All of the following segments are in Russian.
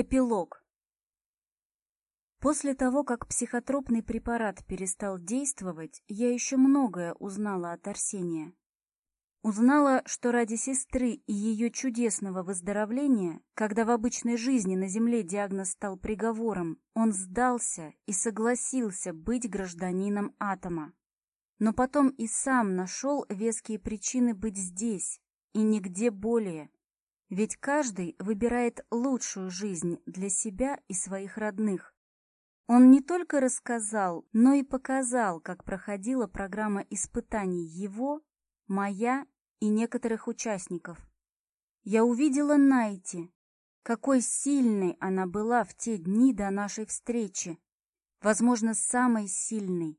Эпилог. После того, как психотропный препарат перестал действовать, я еще многое узнала от Арсения. Узнала, что ради сестры и ее чудесного выздоровления, когда в обычной жизни на Земле диагноз стал приговором, он сдался и согласился быть гражданином атома. Но потом и сам нашел веские причины быть здесь и нигде более. Ведь каждый выбирает лучшую жизнь для себя и своих родных. Он не только рассказал, но и показал, как проходила программа испытаний его, моя и некоторых участников. Я увидела Найти, какой сильной она была в те дни до нашей встречи, возможно, самой сильной,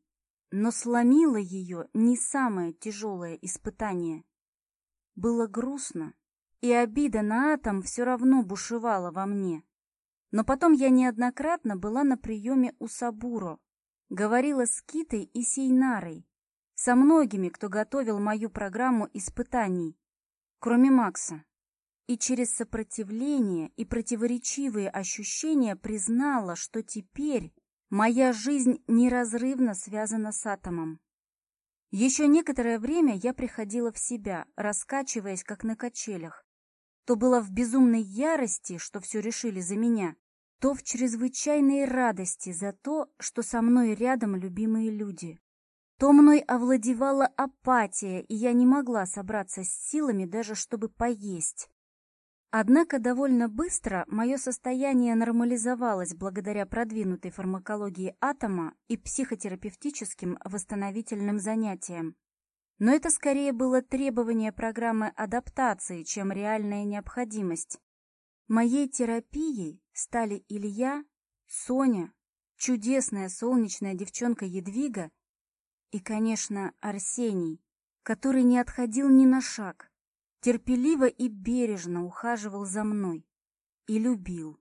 но сломила ее не самое тяжелое испытание. Было грустно, и обида на атом все равно бушевала во мне. Но потом я неоднократно была на приеме у Сабуро, говорила с Китой и Сейнарой, со многими, кто готовил мою программу испытаний, кроме Макса. И через сопротивление и противоречивые ощущения признала, что теперь моя жизнь неразрывно связана с атомом. Еще некоторое время я приходила в себя, раскачиваясь, как на качелях, то была в безумной ярости, что все решили за меня, то в чрезвычайной радости за то, что со мной рядом любимые люди. То мной овладевала апатия, и я не могла собраться с силами даже, чтобы поесть. Однако довольно быстро мое состояние нормализовалось благодаря продвинутой фармакологии атома и психотерапевтическим восстановительным занятиям. Но это скорее было требование программы адаптации, чем реальная необходимость. Моей терапией стали Илья, Соня, чудесная солнечная девчонка Едвига и, конечно, Арсений, который не отходил ни на шаг, терпеливо и бережно ухаживал за мной и любил.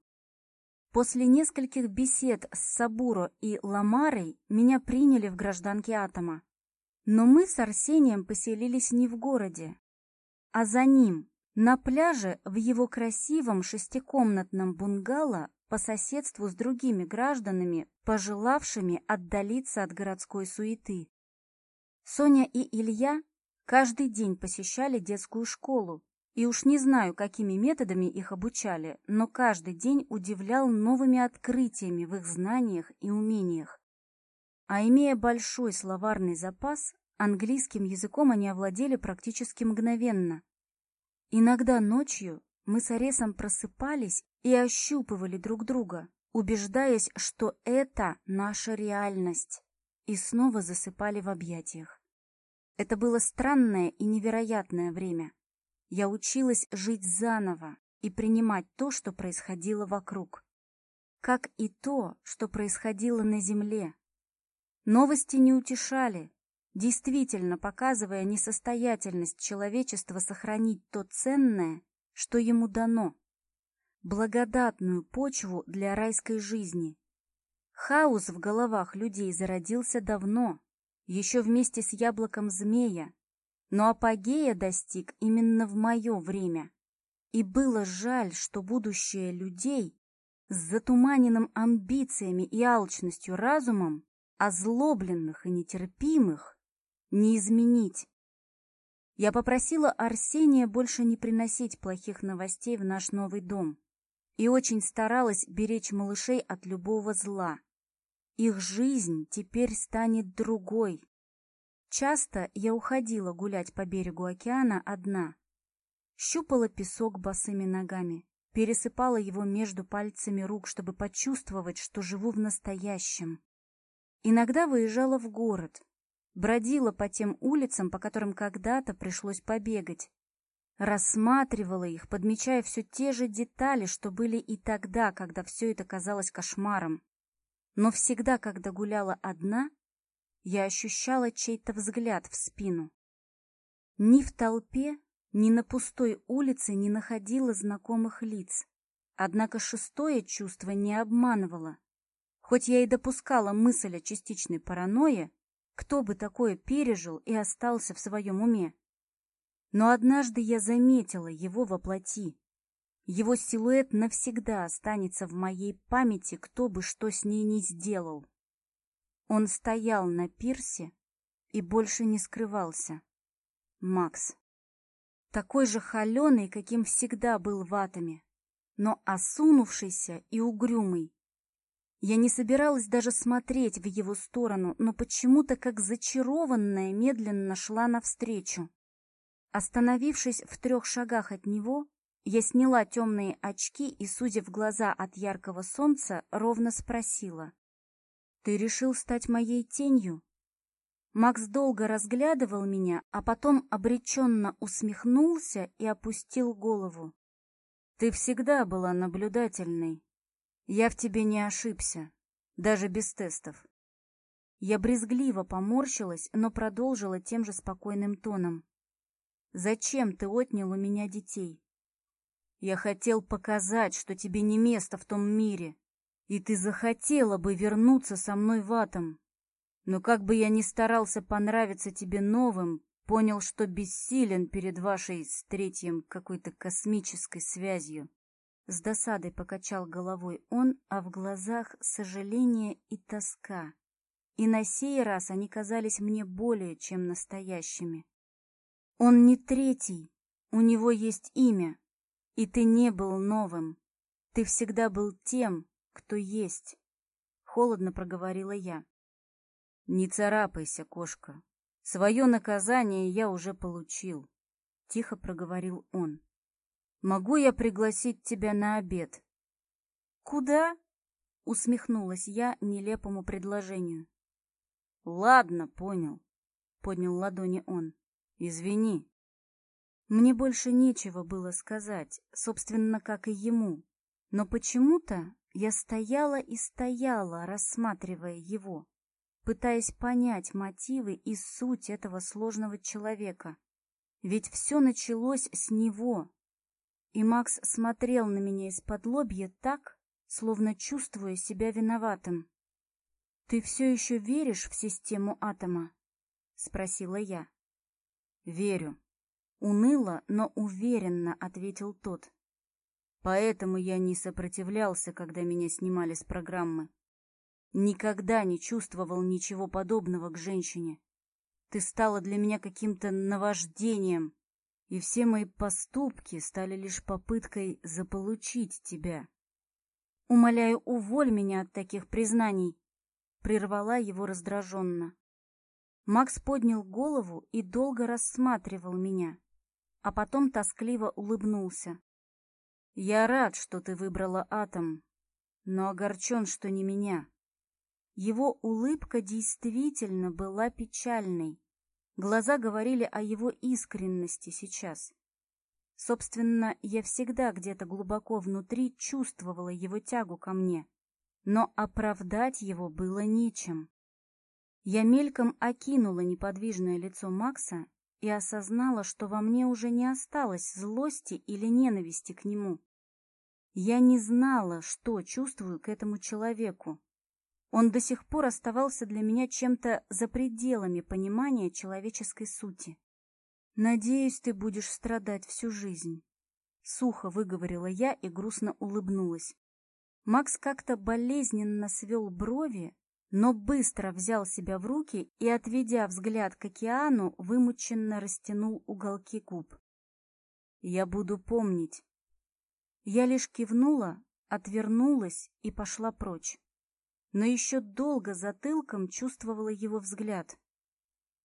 После нескольких бесед с Сабуро и Ламарой меня приняли в гражданке Атома. Но мы с Арсением поселились не в городе, а за ним, на пляже в его красивом шестикомнатном бунгало по соседству с другими гражданами, пожелавшими отдалиться от городской суеты. Соня и Илья каждый день посещали детскую школу, и уж не знаю, какими методами их обучали, но каждый день удивлял новыми открытиями в их знаниях и умениях. А имея большой словарный запас, английским языком они овладели практически мгновенно. Иногда ночью мы с Аресом просыпались и ощупывали друг друга, убеждаясь, что это наша реальность, и снова засыпали в объятиях. Это было странное и невероятное время. Я училась жить заново и принимать то, что происходило вокруг, как и то, что происходило на земле, Новости не утешали, действительно показывая несостоятельность человечества сохранить то ценное, что ему дано, благодатную почву для райской жизни. Хаос в головах людей зародился давно, еще вместе с яблоком змея, но апогея достиг именно в мое время. И было жаль, что будущее людей с затуманенным амбициями и алчностью разумом озлобленных и нетерпимых, не изменить. Я попросила Арсения больше не приносить плохих новостей в наш новый дом и очень старалась беречь малышей от любого зла. Их жизнь теперь станет другой. Часто я уходила гулять по берегу океана одна. Щупала песок босыми ногами, пересыпала его между пальцами рук, чтобы почувствовать, что живу в настоящем. Иногда выезжала в город, бродила по тем улицам, по которым когда-то пришлось побегать. Рассматривала их, подмечая все те же детали, что были и тогда, когда все это казалось кошмаром. Но всегда, когда гуляла одна, я ощущала чей-то взгляд в спину. Ни в толпе, ни на пустой улице не находила знакомых лиц. Однако шестое чувство не обманывало. Хоть я и допускала мысль о частичной паранойе, кто бы такое пережил и остался в своем уме? Но однажды я заметила его во плоти. Его силуэт навсегда останется в моей памяти, кто бы что с ней ни сделал. Он стоял на пирсе и больше не скрывался. Макс. Такой же холеный, каким всегда был в атоме, но осунувшийся и угрюмый, я не собиралась даже смотреть в его сторону, но почему-то как зачарованная медленно шла навстречу. Остановившись в трех шагах от него, я сняла темные очки и, сузив глаза от яркого солнца, ровно спросила. «Ты решил стать моей тенью?» Макс долго разглядывал меня, а потом обреченно усмехнулся и опустил голову. «Ты всегда была наблюдательной», я в тебе не ошибся, даже без тестов. Я брезгливо поморщилась, но продолжила тем же спокойным тоном. «Зачем ты отнял у меня детей?» «Я хотел показать, что тебе не место в том мире, и ты захотела бы вернуться со мной в атом. Но как бы я ни старался понравиться тебе новым, понял, что бессилен перед вашей с третьим какой-то космической связью. С досадой покачал головой он, а в глазах сожаление и тоска. И на сей раз они казались мне более чем настоящими. Он не третий, у него есть имя, и ты не был новым. Ты всегда был тем, кто есть. Холодно проговорила я. Не царапайся, кошка. Свое наказание я уже получил. Тихо проговорил он могу я пригласить тебя на обед?» «Куда?» — усмехнулась я нелепому предложению. «Ладно, понял», — поднял ладони он. «Извини». Мне больше нечего было сказать, собственно, как и ему. Но почему-то я стояла и стояла, рассматривая его, пытаясь понять мотивы и суть этого сложного человека. Ведь все началось с него, и Макс смотрел на меня из-под лобья так, словно чувствуя себя виноватым. «Ты все еще веришь в систему атома?» — спросила я. «Верю», — уныло, но уверенно ответил тот. «Поэтому я не сопротивлялся, когда меня снимали с программы. Никогда не чувствовал ничего подобного к женщине. Ты стала для меня каким-то наваждением» и все мои поступки стали лишь попыткой заполучить тебя. Умоляю, уволь меня от таких признаний, прервала его раздраженно. Макс поднял голову и долго рассматривал меня, а потом тоскливо улыбнулся. Я рад, что ты выбрала атом, но огорчен, что не меня. Его улыбка действительно была печальной, Глаза говорили о его искренности сейчас. Собственно, я всегда где-то глубоко внутри чувствовала его тягу ко мне, но оправдать его было нечем. Я мельком окинула неподвижное лицо Макса и осознала, что во мне уже не осталось злости или ненависти к нему. Я не знала, что чувствую к этому человеку, он до сих пор оставался для меня чем-то за пределами понимания человеческой сути. «Надеюсь, ты будешь страдать всю жизнь», — сухо выговорила я и грустно улыбнулась. Макс как-то болезненно свел брови, но быстро взял себя в руки и, отведя взгляд к океану, вымученно растянул уголки губ. «Я буду помнить». Я лишь кивнула, отвернулась и пошла прочь но еще долго затылком чувствовала его взгляд.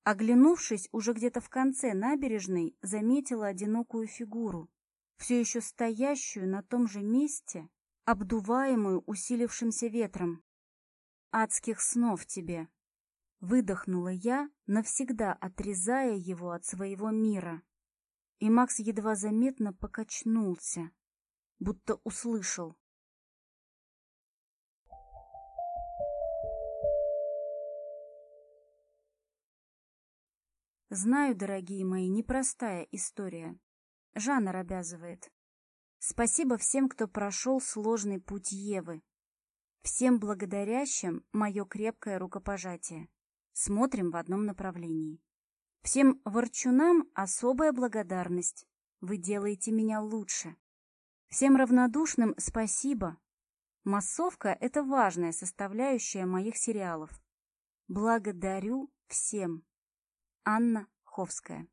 Оглянувшись уже где-то в конце набережной, заметила одинокую фигуру, все еще стоящую на том же месте, обдуваемую усилившимся ветром. «Адских снов тебе!» Выдохнула я, навсегда отрезая его от своего мира. И Макс едва заметно покачнулся, будто услышал. Знаю, дорогие мои, непростая история. Жанр обязывает. Спасибо всем, кто прошел сложный путь Евы. Всем благодарящим мое крепкое рукопожатие. Смотрим в одном направлении. Всем ворчунам особая благодарность. Вы делаете меня лучше. Всем равнодушным спасибо. Массовка – это важная составляющая моих сериалов. Благодарю всем. Анна Ховская.